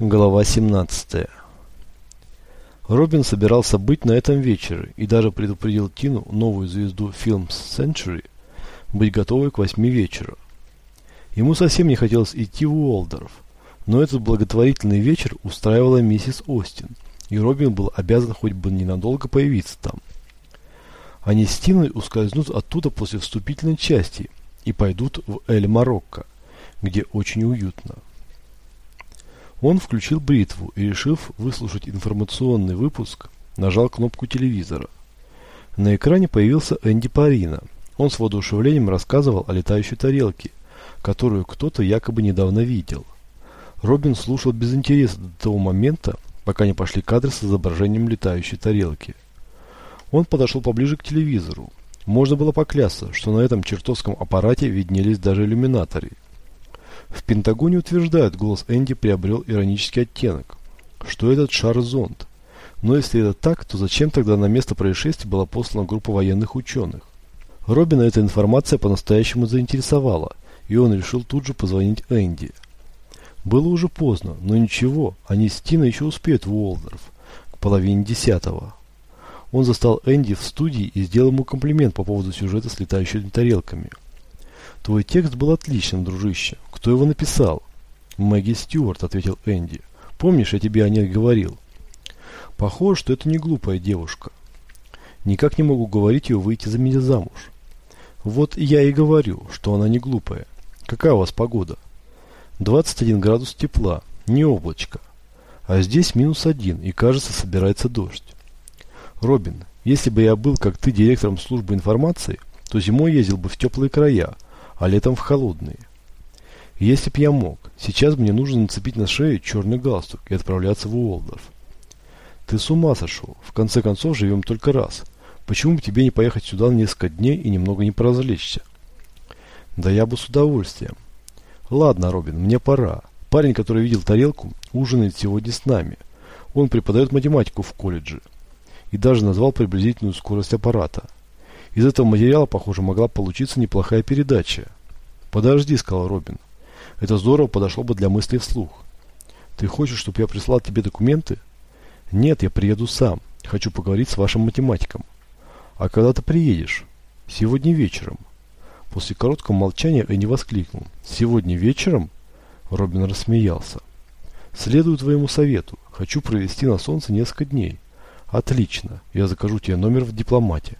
Глава 17 Робин собирался быть на этом вечере и даже предупредил Тину, новую звезду Films Century, быть готовой к восьми вечера. Ему совсем не хотелось идти в Уолдорф, но этот благотворительный вечер устраивала миссис Остин, и Робин был обязан хоть бы ненадолго появиться там. Они с Тиной ускользнут оттуда после вступительной части и пойдут в Эль-Марокко, где очень уютно. Он включил бритву и, решив выслушать информационный выпуск, нажал кнопку телевизора. На экране появился Энди Парина. Он с воодушевлением рассказывал о летающей тарелке, которую кто-то якобы недавно видел. Робин слушал без интереса до того момента, пока не пошли кадры с изображением летающей тарелки. Он подошел поближе к телевизору. Можно было поклясться, что на этом чертовском аппарате виднелись даже иллюминаторы. В Пентагоне утверждают, голос Энди приобрел иронический оттенок, что этот шар зонд. Но если это так, то зачем тогда на место происшествия была послана группа военных ученых? Робина эта информация по-настоящему заинтересовала, и он решил тут же позвонить Энди. Было уже поздно, но ничего, они с Тиной еще успеют в Уолдорф к половине десятого. Он застал Энди в студии и сделал ему комплимент по поводу сюжета с летающими тарелками. «Твой текст был отличным, дружище. Кто его написал?» «Мэгги Стюарт», — ответил Энди. «Помнишь, я тебе о ней говорил?» «Похоже, что это не глупая девушка. Никак не могу говорить ее выйти за меня замуж». «Вот я и говорю, что она не глупая. Какая у вас погода?» «21 градус тепла, не облачко. А здесь минус один, и кажется, собирается дождь». «Робин, если бы я был, как ты, директором службы информации, то зимой ездил бы в теплые края, а летом в холодные. Если б я мог, сейчас мне нужно нацепить на шею черный галстук и отправляться в Уолдорф. Ты с ума сошел. В конце концов, живем только раз. Почему бы тебе не поехать сюда на несколько дней и немного не поразвлечься? Да я бы с удовольствием. Ладно, Робин, мне пора. Парень, который видел тарелку, ужинает сегодня с нами. Он преподает математику в колледже. И даже назвал приблизительную скорость аппарата. Из этого материала, похоже, могла получиться неплохая передача. «Подожди», — сказал Робин. «Это здорово подошло бы для мысли вслух. Ты хочешь, чтобы я прислал тебе документы?» «Нет, я приеду сам. Хочу поговорить с вашим математиком». «А когда ты приедешь?» «Сегодня вечером». После короткого молчания Энни воскликнул. «Сегодня вечером?» Робин рассмеялся. «Следую твоему совету. Хочу провести на солнце несколько дней». «Отлично. Я закажу тебе номер в дипломате».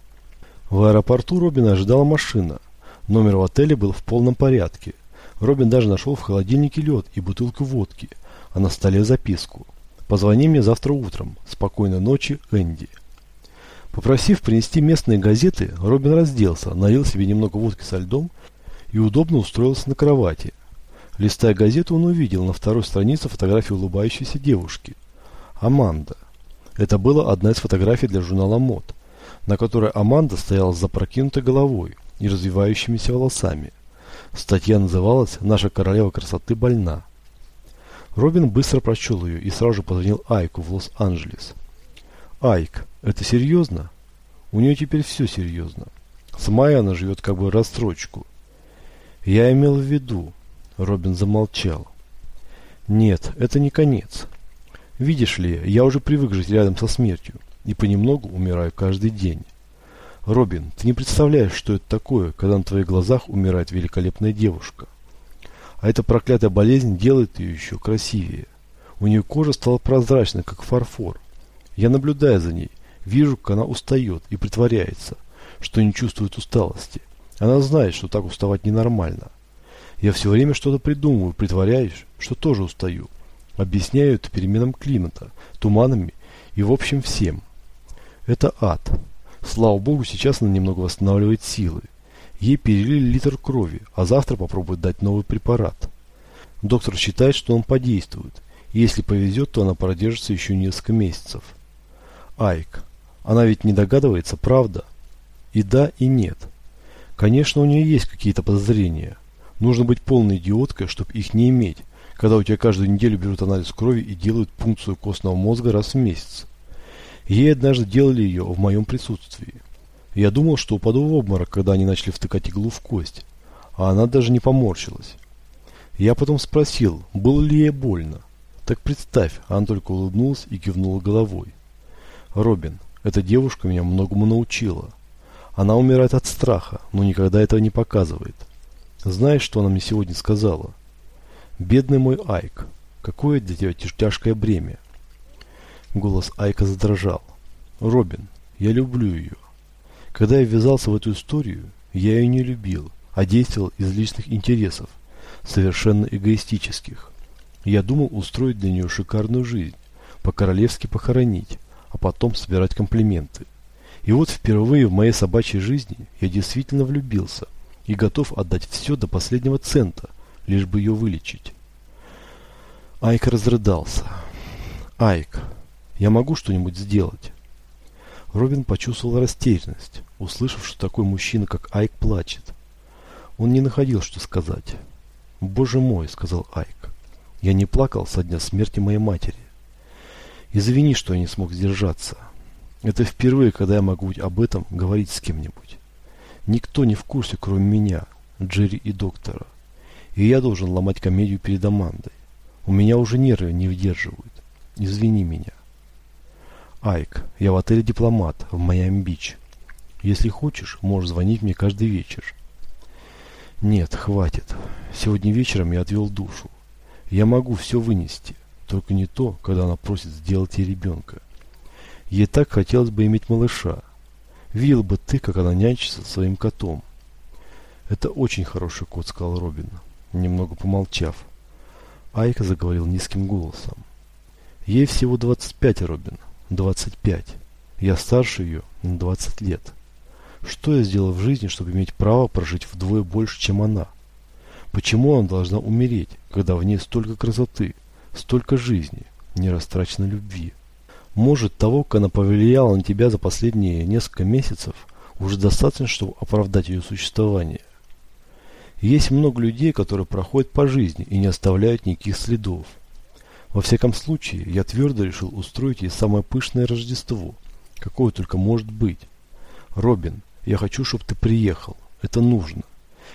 В аэропорту Робина ожидала машина. Номер в отеле был в полном порядке. Робин даже нашел в холодильнике лед и бутылку водки, а на столе записку. «Позвони мне завтра утром. Спокойной ночи, Энди». Попросив принести местные газеты, Робин разделся, налил себе немного водки со льдом и удобно устроился на кровати. Листая газету, он увидел на второй странице фотографию улыбающейся девушки. Аманда. Это была одна из фотографий для журнала «Мод» на которой Аманда стояла с запрокинутой головой и развивающимися волосами. Статья называлась «Наша королева красоты больна». Робин быстро прочел ее и сразу же позвонил Айку в Лос-Анджелес. «Айк, это серьезно?» «У нее теперь все серьезно. С Майей она живет как бы расстрочку». «Я имел в виду...» Робин замолчал. «Нет, это не конец. Видишь ли, я уже привык жить рядом со смертью и понемногу умираю каждый день. Робин, ты не представляешь, что это такое, когда на твоих глазах умирает великолепная девушка. А эта проклятая болезнь делает ее еще красивее. У нее кожа стала прозрачной, как фарфор. Я наблюдаю за ней, вижу, как она устает и притворяется, что не чувствует усталости. Она знает, что так уставать ненормально. Я все время что-то придумываю, притворяюсь, что тоже устаю. Объясняю это переменам климата, туманами и в общем всем. Это ад. Слава богу, сейчас она немного восстанавливает силы. Ей перелили литр крови, а завтра попробуют дать новый препарат. Доктор считает, что он подействует. Если повезет, то она продержится еще несколько месяцев. Айк. Она ведь не догадывается, правда? И да, и нет. Конечно, у нее есть какие-то подозрения. Нужно быть полной идиоткой, чтобы их не иметь, когда у тебя каждую неделю берут анализ крови и делают пункцию костного мозга раз в месяц. Ей однажды делали ее в моем присутствии. Я думал, что упаду в обморок, когда они начали втыкать иглу в кость, а она даже не поморщилась. Я потом спросил, было ли ей больно. Так представь, она только улыбнулась и кивнула головой. Робин, эта девушка меня многому научила. Она умирает от страха, но никогда этого не показывает. Знаешь, что она мне сегодня сказала? Бедный мой Айк, какое для тебя тяжкое бремя. Голос Айка задрожал. Робин, я люблю ее. Когда я ввязался в эту историю, я ее не любил, а действовал из личных интересов, совершенно эгоистических. Я думал устроить для нее шикарную жизнь, по-королевски похоронить, а потом собирать комплименты. И вот впервые в моей собачьей жизни я действительно влюбился и готов отдать все до последнего цента, лишь бы ее вылечить. Айк разрыдался. Айк, я могу что-нибудь сделать? Робин почувствовал растерянность, услышав, что такой мужчина, как Айк, плачет. Он не находил, что сказать. «Боже мой», — сказал Айк, — «я не плакал со дня смерти моей матери. Извини, что я не смог сдержаться. Это впервые, когда я могу об этом говорить с кем-нибудь. Никто не в курсе, кроме меня, Джерри и доктора. И я должен ломать комедию перед Амандой. У меня уже нервы не выдерживают. Извини меня. Айк, я в отеле «Дипломат» в Майами-Бич. Если хочешь, можешь звонить мне каждый вечер. Нет, хватит. Сегодня вечером я отвел душу. Я могу все вынести, только не то, когда она просит сделать ей ребенка. Ей так хотелось бы иметь малыша. Видел бы ты, как она нянчится своим котом. Это очень хороший кот, сказал Робин, немного помолчав. Айка заговорил низким голосом. Ей всего 25, Робин. 25. Я старше ее на 20 лет. Что я сделал в жизни, чтобы иметь право прожить вдвое больше, чем она? Почему она должна умереть, когда в ней столько красоты, столько жизни, не растрачено любви? Может, того, как она повлияла на тебя за последние несколько месяцев, уже достаточно, чтобы оправдать ее существование. Есть много людей, которые проходят по жизни и не оставляют никаких следов. Во всяком случае, я твердо решил устроить ей самое пышное Рождество, какое только может быть. Робин, я хочу, чтобы ты приехал. Это нужно.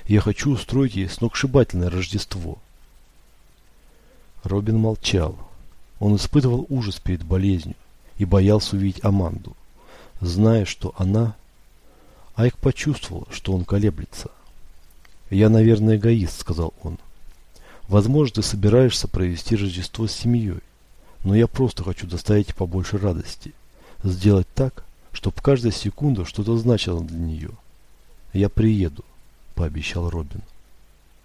Я хочу устроить ей сногсшибательное Рождество. Робин молчал. Он испытывал ужас перед болезнью и боялся увидеть Аманду. Зная, что она... Айк почувствовал, что он колеблется. «Я, наверное, эгоист», — сказал он. Возможно, ты собираешься провести Рождество с семьей, но я просто хочу доставить побольше радости. Сделать так, чтобы каждая секунда что-то значила для нее. Я приеду, пообещал Робин.